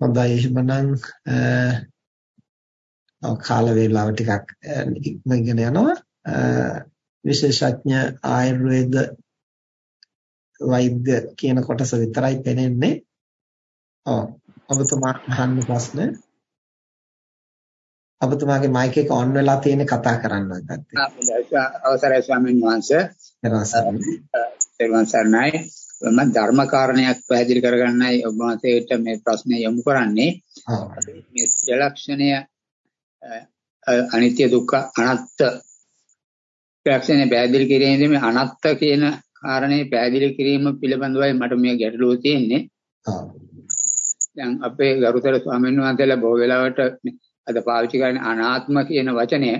හොඳයි. එහෙමනම් කාල වේලාව ටිකක් ඉක්මගෙන යනවා. විශේෂඥ ආයුර්වේද වෛද්‍ය කියන කොටස විතරයි පෙනෙන්නේ. ඔව් ඔබතුමා අහන්න ප්‍රශ්න. ඔබතුමාගේ මයික් එක ඔන් වෙලා තියෙන කතා කරන්න ගත්තේ අවසරයි ස්වාමීන් වහන්සේ. එරවන් සර්ණයි මම ධර්ම කාරණයක් පැහැදිලි කරගන්නයි ඔබ වහන්සේට මේ ප්‍රශ්නේ යොමු කරන්නේ. මේ ත්‍රිලක්ෂණය අනිත්‍ය දුක්ඛ අනාත්ත ත්‍රිලක්ෂණය පැහැදිලි කිරීමේදී මේ අනාත්ත කියන කාරණේ පැහැදිලි කිරීම පිළිබඳවයි මට මේ ගැටලුව තියෙන්නේ. දැන් අපේ ගරුතර ස්වාමීන් වහන්සේලා බොහෝ වෙලාවට අද පාවිච්චි කරන අනාත්ම කියන වචනය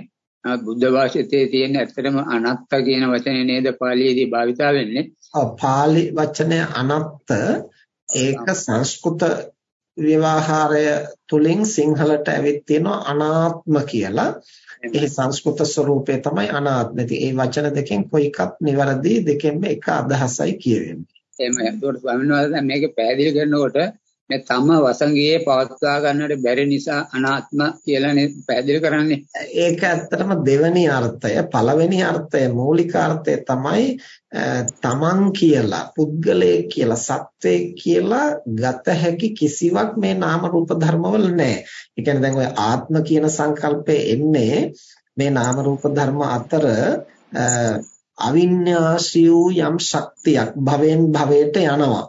බුද්ධ භාෂිතයේ තියෙන ඇත්තටම අනත්ත කියන වචනේ නේද පාලියේදී භාවිතා වෙන්නේ. ඔව් පාලි වචනය අනත්ත ඒක සංස්කෘත ව්‍යවහාරය තුලින් සිංහලට ඇවිත් තියෙනවා අනාත්ම කියලා. ඒ සංස්කෘත ස්වરૂපය තමයි අනාත්ම. මේ වචන දෙකෙන් කොයි එකක් නිවැරදි දෙකෙන්ම එක අදහසයි කියවෙන්නේ. එහෙම. ඒකට ස්වාමීන් වහන්සේ මේක පැහැදිලි කරනකොට මේ තම වසඟයේ පවත්වා ගන්නට බැරි නිසා අනාත්ම කියලා පැහැදිලි කරන්නේ. ඒක ඇත්තටම දෙවෙනි අර්ථය. පළවෙනි අර්ථය මූලික අර්ථය තමයි තමන් කියලා, පුද්ගලයෙක් කියලා, සත්වයෙක් කියලා ගත හැකි කිසිවක් මේ නාම රූප ධර්මවල නැහැ. ඒ කියන්නේ දැන් ඔය ආත්ම කියන සංකල්පය එන්නේ මේ නාම රූප ධර්ම අතර අවිඤ්ඤාසී වූ යම් ශක්තියක් භවෙන් භවයට යනවා.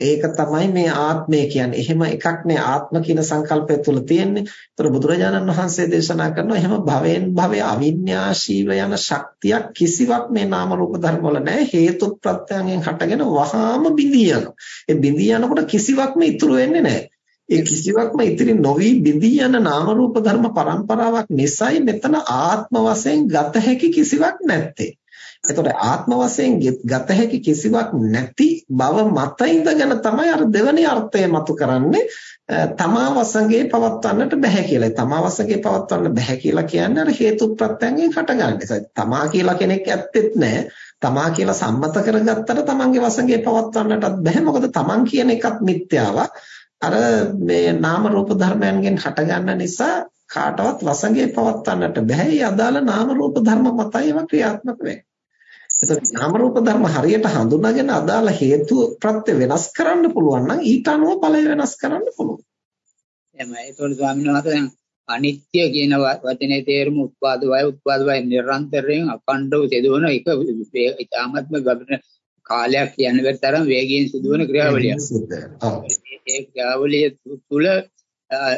ඒක තමයි මේ ආත්මය කියන්නේ. එහෙම එකක් නේ ආත්ම කියන සංකල්පය තුල තියෙන්නේ. ඒතර බුදුරජාණන් වහන්සේ දේශනා කරනවා එහෙම භවෙන් භවය අවිඤ්ඤාශීව යන ශක්තියක් කිසිවක් මේ නාම රූප ධර්ම වල නැහැ. හේතු ප්‍රත්‍යයෙන් හටගෙන වහාම බිඳී යනවා. ඒ බිඳී යනකොට කිසිවක්ම ඉතුරු වෙන්නේ නැහැ. ඒ කිසිවක්ම ඉතිරි නොවි බිඳී යන නාම රූප ධර්ම පරම්පරාවක් නිසායි මෙතන ආත්ම වශයෙන් ගත හැකි කිසිවක් නැත්තේ. එතකොට ආත්ම වශයෙන් ගත හැකි කිසිවක් නැති බව මත ඉඳගෙන තමයි අර දෙවැනි අර්ථය මතු කරන්නේ තමා වසඟේ පවත්වන්නට බෑ කියලා. තමා වසඟේ පවත්වන්න බෑ කියලා කියන්නේ අර හේතු ප්‍රත්‍යයෙන් හටගන්නේ. තමා කියලා කෙනෙක් ඇත්තෙත් නෑ. තමා කියලා සම්මත කරගත්තට තමන්ගේ වසඟේ පවත්වන්නටත් බෑ. මොකද තමන් කියන එකත් මිත්‍යාවක්. අර මේ නාම රූප ධර්මයන්ගෙන් හටගන්න නිසා කාටවත් වසඟේ පවත්වන්නට බෑ. ඒ අදාළ නාම රූප ධර්ම මතයි ඒවා ක්‍රියාත්මක වෙන්නේ. එතකොට නාම රූප ධර්ම හරියට හඳුනාගෙන අදාළ හේතු ප්‍රත්‍ය වෙනස් කරන්න පුළුවන් නම් ඊට අනුව ඵලය වෙනස් කරන්න පුළුවන්. එහෙමයි. ඒතකොට ස්වාමීන් වහන්සේ දැන් අනිත්‍ය කියන වචනේ තේරුම උත්පාද වය උත්පාද වය නිරන්තරයෙන් අකණ්ඩව සිදුවන එක ඉතාමත්ම ගබන කාලයක් බැරි තරම් වේගයෙන් සිදුවන ක්‍රියාවලියක්. ඒ ක්‍රියාවලිය තුළ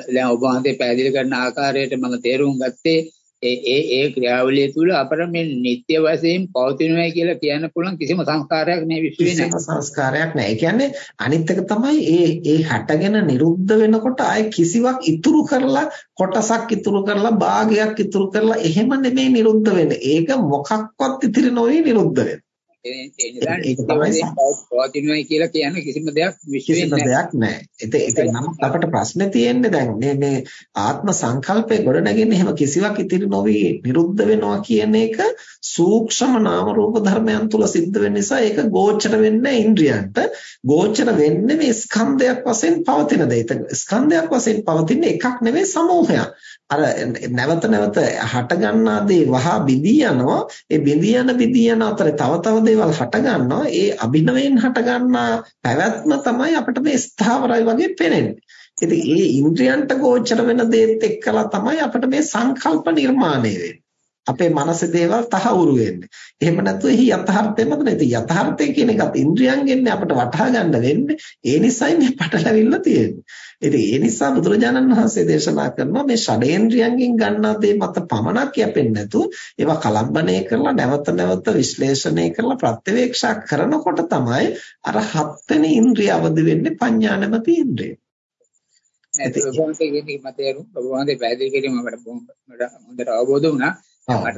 දැන් ඔබ වහන්සේ පැහැදිලි කරන ආකාරයට මම තේරුම් ගත්තේ ඒ ඒ ඒ ක්‍රියාවලිය තුළ අපර මේ නිත්‍ය වශයෙන් පවතිනවා කියලා කියන්න පුළුවන් කිසිම සංස්කාරයක් මේ විශ්වයේ නැහැ. කිසිම සංස්කාරයක් නැහැ. ඒ කියන්නේ අනිත් එක තමයි ඒ ඒ හැටගෙන නිරුද්ධ වෙනකොට ආයේ කිසිවක් ඉතුරු කරලා කොටසක් ඉතුරු කරලා භාගයක් ඉතුරු කරලා එහෙම නෙමෙයි නිරුද්ධ වෙන්නේ. ඒක මොකක්වත් ඉතිරි නොවේ නිරුද්ධ වෙන්නේ. පවතිනවයි කියලා කියන්නේ කිසිම දෙයක් නැහැ. දෙයක් නැහැ. ඒක ඒක නම් අපට ප්‍රශ්නේ තියෙන්නේ දැන් මේ මේ ආත්ම සංකල්පය ගොඩනගන්නේ එහෙම කිසිවක් ඉතිරි නොවි නිරුද්ධ වෙනවා කියන එක සූක්ෂම නාම රූප ධර්මයන් තුල සිද්ධ වෙන නිසා ඒක ගෝචර වෙන්නේ ඉන්ද්‍රියන්ට. ගෝචර වෙන්නේ මේ ස්කන්ධයක් වශයෙන් පවතින දේ. ස්කන්ධයක් වශයෙන් පවතින එකක් නෙවෙයි සමූහයක්. අර නැවත නැවත හට ගන්නා දේ වහා බිඳී යනවා ඒ බිඳී යන බිඳී යන අතරේ තව තව දේවල් හට ගන්නවා ඒ අභිනවයෙන් හට ගන්නා පැවැත්ම තමයි අපිට මේ ස්ථාවරයි වගේ පේන්නේ. ඉතින් ඒ ඉන්ද්‍රියන්ට ගෝචර වෙන දේත් එක්කලා තමයි අපිට මේ සංකල්ප නිර්මාණය වෙන්නේ. අපේ මනසේ දේවල් තහවුරු වෙන්නේ. එහෙම නැත්නම් එහි යථාර්ථය මොකද? ඉතින් යථාර්ථය කියන එකත් ඉන්ද්‍රියන්ගෙන් අපිට වටහා ගන්න වෙන්නේ. ඒ නිසයි මේ පටලැවිල්ල තියෙන්නේ. ඉතින් ඒ නිසා බුදුරජාණන් වහන්සේ දේශනා කරනවා මේ ෂඩේන්ද්‍රියන්ගෙන් ගන්නා දේ මත පමණක් යැපෙන්නේ නැතුව ඒවා කලම්බණය කරලා නැවත නැවත විශ්ලේෂණය කරලා ප්‍රත්‍යවේක්ෂා කරනකොට තමයි අර හත්වෙනි ඉන්ද්‍රිය අවදි වෙන්නේ පඤ්ඤා නැමැති ඉන්ද්‍රිය. ඒක ඔබවන්සේ කියන්නේ මතයරු ඔබවන්සේ පැහැදිලි කිරීම අපට හොඳට අවබෝධ වුණා.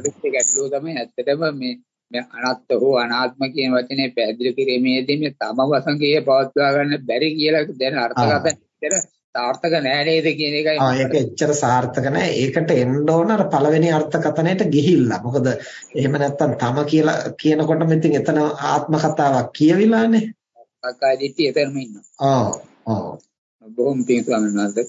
දෙක ගැටලුව තමයි ඇත්තටම මේ මේ අනාත්ම හෝ අනාත්ම කියන වචනේ පැහැදිලි කිරීමේදී මේ තම වසඟයේ පවත්වා ගන්න බැරි කියලා දැන අර්ථකථන සාර්ථක නෑ නේද කියන එකයි ආ ඒක එච්චර සාර්ථක නෑ. ඒකට එන්න ඕන අර පළවෙනි අර්ථකථනයට ගිහිල්ලා. මොකද එහෙම නැත්තම් තම කියලා කියනකොටම ඉතින් එතන ආත්ම කතාවක් කියවිලානේ. අකාදිට්ටි එතරම් ඉන්නවා. ඔව් ඔව් බොහොම පිං ස්වාමීන් වහන්සේ.